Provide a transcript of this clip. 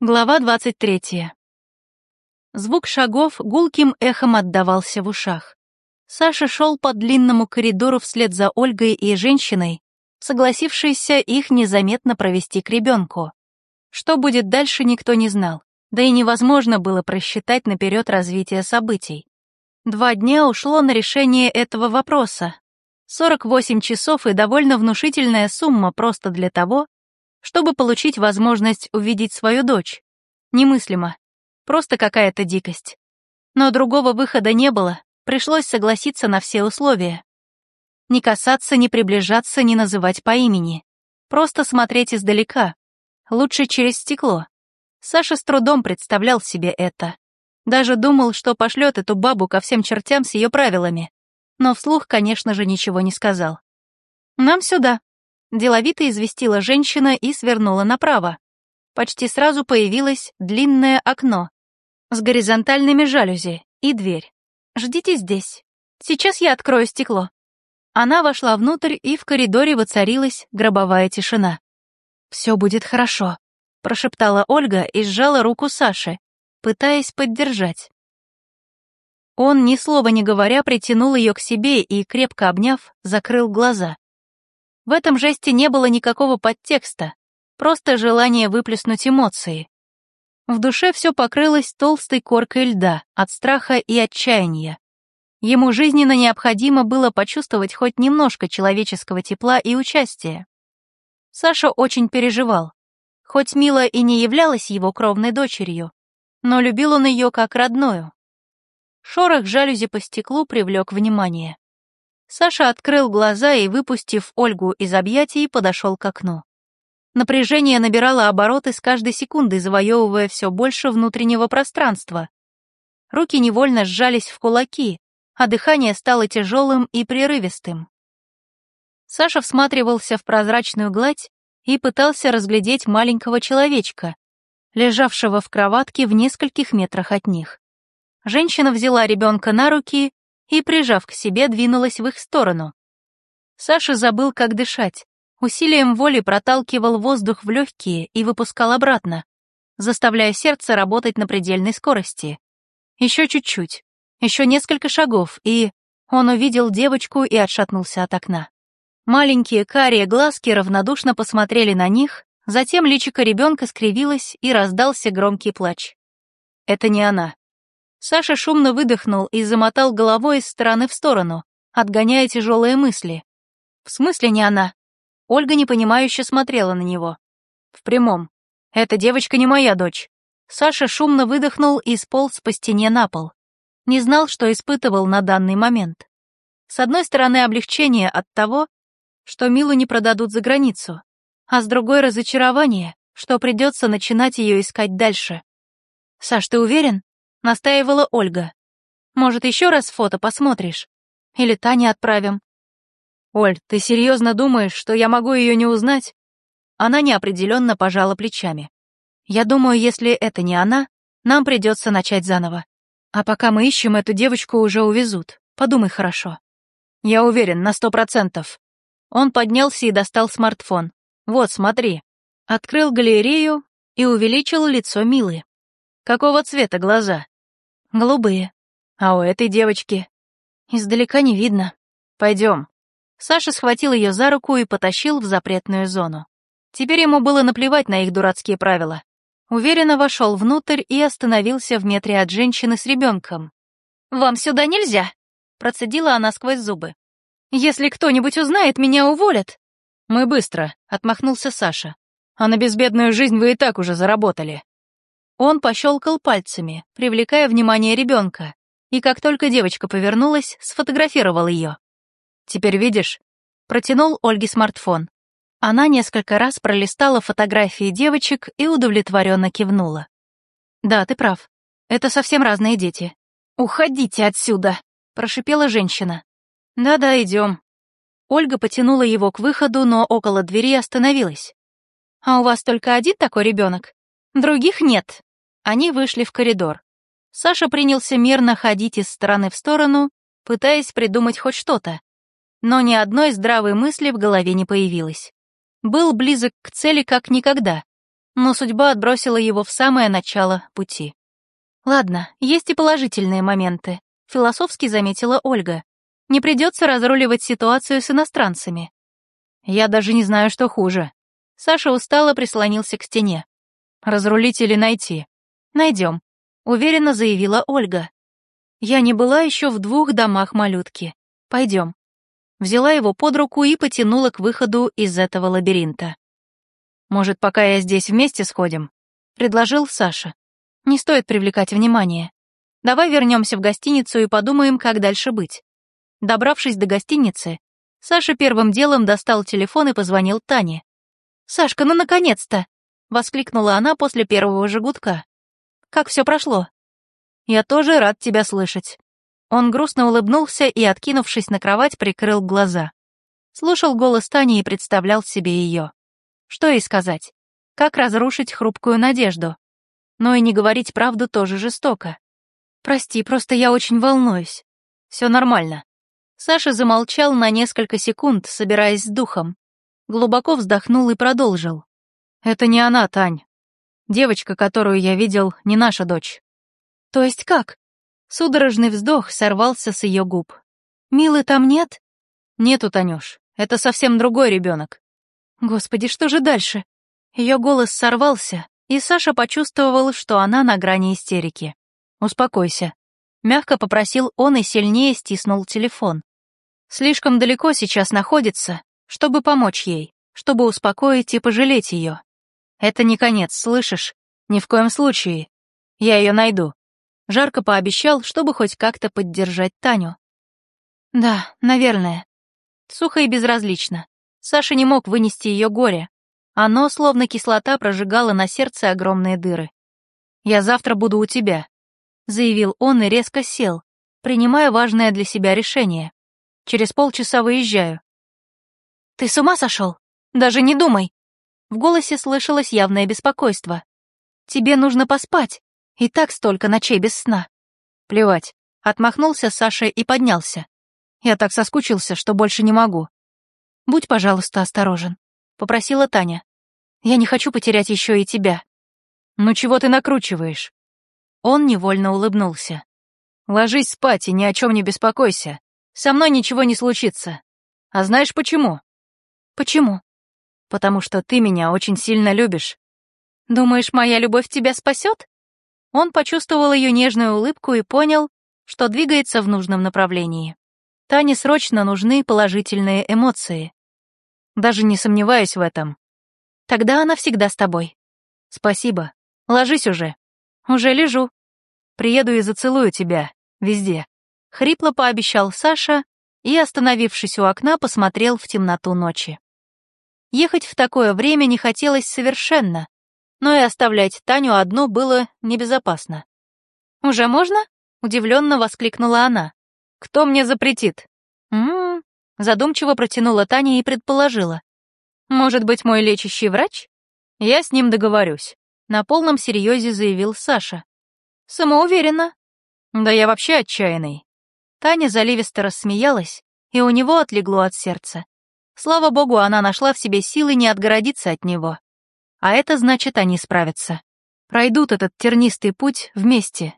Глава 23. Звук шагов гулким эхом отдавался в ушах. Саша шел по длинному коридору вслед за Ольгой и женщиной, согласившейся их незаметно провести к ребенку. Что будет дальше, никто не знал, да и невозможно было просчитать наперед развитие событий. Два дня ушло на решение этого вопроса. 48 часов и довольно внушительная сумма просто для того, чтобы получить возможность увидеть свою дочь. Немыслимо. Просто какая-то дикость. Но другого выхода не было, пришлось согласиться на все условия. Не касаться, не приближаться, не называть по имени. Просто смотреть издалека. Лучше через стекло. Саша с трудом представлял себе это. Даже думал, что пошлет эту бабу ко всем чертям с ее правилами. Но вслух, конечно же, ничего не сказал. «Нам сюда», Деловито известила женщина и свернула направо. Почти сразу появилось длинное окно с горизонтальными жалюзи и дверь. «Ждите здесь. Сейчас я открою стекло». Она вошла внутрь, и в коридоре воцарилась гробовая тишина. «Все будет хорошо», — прошептала Ольга и сжала руку Саши, пытаясь поддержать. Он, ни слова не говоря, притянул ее к себе и, крепко обняв, закрыл глаза. В этом жесте не было никакого подтекста, просто желание выплеснуть эмоции. В душе все покрылось толстой коркой льда от страха и отчаяния. Ему жизненно необходимо было почувствовать хоть немножко человеческого тепла и участия. Саша очень переживал. Хоть Мила и не являлась его кровной дочерью, но любил он ее как родную. Шорох жалюзи по стеклу привлек внимание. Саша открыл глаза и, выпустив Ольгу из объятий, подошел к окну. Напряжение набирало обороты с каждой секундой, завоевывая все больше внутреннего пространства. Руки невольно сжались в кулаки, а дыхание стало тяжелым и прерывистым. Саша всматривался в прозрачную гладь и пытался разглядеть маленького человечка, лежавшего в кроватке в нескольких метрах от них. Женщина взяла ребенка на руки и, прижав к себе, двинулась в их сторону. Саша забыл, как дышать, усилием воли проталкивал воздух в легкие и выпускал обратно, заставляя сердце работать на предельной скорости. Еще чуть-чуть, еще несколько шагов, и он увидел девочку и отшатнулся от окна. Маленькие карие глазки равнодушно посмотрели на них, затем личико ребенка скривилось и раздался громкий плач. Это не она. Саша шумно выдохнул и замотал головой из стороны в сторону, отгоняя тяжелые мысли. В смысле не она? Ольга непонимающе смотрела на него. В прямом. Эта девочка не моя дочь. Саша шумно выдохнул и сполз по стене на пол. Не знал, что испытывал на данный момент. С одной стороны, облегчение от того, что Милу не продадут за границу, а с другой — разочарование, что придется начинать ее искать дальше. «Саш, ты уверен?» — настаивала Ольга. «Может, еще раз фото посмотришь? Или Тане отправим?» «Оль, ты серьезно думаешь, что я могу ее не узнать?» Она неопределенно пожала плечами. «Я думаю, если это не она, нам придется начать заново. А пока мы ищем, эту девочку уже увезут. Подумай хорошо». «Я уверен, на сто процентов». Он поднялся и достал смартфон. «Вот, смотри». Открыл галерею и увеличил лицо Милы. Какого цвета глаза? Голубые. А у этой девочки? Издалека не видно. Пойдем. Саша схватил ее за руку и потащил в запретную зону. Теперь ему было наплевать на их дурацкие правила. Уверенно вошел внутрь и остановился в метре от женщины с ребенком. «Вам сюда нельзя!» — процедила она сквозь зубы. «Если кто-нибудь узнает, меня уволят!» «Мы быстро», — отмахнулся Саша. «А на безбедную жизнь вы и так уже заработали». Он пощелкал пальцами, привлекая внимание ребенка, и как только девочка повернулась, сфотографировал ее. «Теперь видишь?» Протянул Ольге смартфон. Она несколько раз пролистала фотографии девочек и удовлетворенно кивнула. «Да, ты прав. Это совсем разные дети. Уходите отсюда!» — прошипела женщина. «Да-да, идем». Ольга потянула его к выходу, но около двери остановилась. «А у вас только один такой ребенок? Других нет?» Они вышли в коридор. Саша принялся мирно ходить из стороны в сторону, пытаясь придумать хоть что-то. Но ни одной здравой мысли в голове не появилось. Был близок к цели как никогда. но судьба отбросила его в самое начало пути. Ладно, есть и положительные моменты, философски заметила Ольга. Не придется разруливать ситуацию с иностранцами. Я даже не знаю, что хуже. Саша устало прислонился к стене. Разрулить или найти? Найдем, уверенно заявила Ольга. Я не была еще в двух домах малютки. Пойдем. Взяла его под руку и потянула к выходу из этого лабиринта. «Может, пока я здесь вместе сходим?» — предложил Саша. «Не стоит привлекать внимание. Давай вернемся в гостиницу и подумаем, как дальше быть». Добравшись до гостиницы, Саша первым делом достал телефон и позвонил Тане. «Сашка, ну наконец-то!» — воскликнула она после первого же. «Как все прошло?» «Я тоже рад тебя слышать». Он грустно улыбнулся и, откинувшись на кровать, прикрыл глаза. Слушал голос Тани и представлял себе ее. Что ей сказать? Как разрушить хрупкую надежду? Но и не говорить правду тоже жестоко. «Прости, просто я очень волнуюсь. Все нормально». Саша замолчал на несколько секунд, собираясь с духом. Глубоко вздохнул и продолжил. «Это не она, Тань. Девочка, которую я видел, не наша дочь». «То есть как?» Судорожный вздох сорвался с ее губ. «Милы там нет?» «Нету, Танюш. Это совсем другой ребенок. Господи, что же дальше? Ее голос сорвался, и Саша почувствовал, что она на грани истерики. «Успокойся», — мягко попросил он и сильнее стиснул телефон. «Слишком далеко сейчас находится, чтобы помочь ей, чтобы успокоить и пожалеть ее. Это не конец, слышишь? Ни в коем случае. Я ее найду». Жарко пообещал, чтобы хоть как-то поддержать Таню. «Да, наверное». Сухо и безразлично. Саша не мог вынести ее горе. Оно, словно кислота, прожигало на сердце огромные дыры. «Я завтра буду у тебя», — заявил он и резко сел, принимая важное для себя решение. «Через полчаса выезжаю». «Ты с ума сошел? Даже не думай!» В голосе слышалось явное беспокойство. «Тебе нужно поспать, и так столько ночей без сна». «Плевать», — отмахнулся Саша и поднялся. «Я так соскучился, что больше не могу. «Будь, пожалуйста, осторожен», — попросила Таня. «Я не хочу потерять еще и тебя». «Ну чего ты накручиваешь?» Он невольно улыбнулся. «Ложись спать и ни о чем не беспокойся. Со мной ничего не случится. А знаешь почему?» «Почему?» «Потому что ты меня очень сильно любишь». «Думаешь, моя любовь тебя спасет?» Он почувствовал ее нежную улыбку и понял, что двигается в нужном направлении. Тане срочно нужны положительные эмоции. Даже не сомневаюсь в этом. Тогда она всегда с тобой. Спасибо. Ложись уже. Уже лежу. Приеду и зацелую тебя. Везде. Хрипло пообещал Саша и, остановившись у окна, посмотрел в темноту ночи. Ехать в такое время не хотелось совершенно, но и оставлять Таню одну было небезопасно. «Уже можно?» — удивленно воскликнула она. «Кто мне запретит?» «М Задумчиво протянула Таня и предположила. «Может быть, мой лечащий врач? Я с ним договорюсь», — на полном серьезе заявил Саша. «Самоуверенно». «Да я вообще отчаянный». Таня заливисто рассмеялась, и у него отлегло от сердца. Слава богу, она нашла в себе силы не отгородиться от него. А это значит, они справятся. Пройдут этот тернистый путь вместе,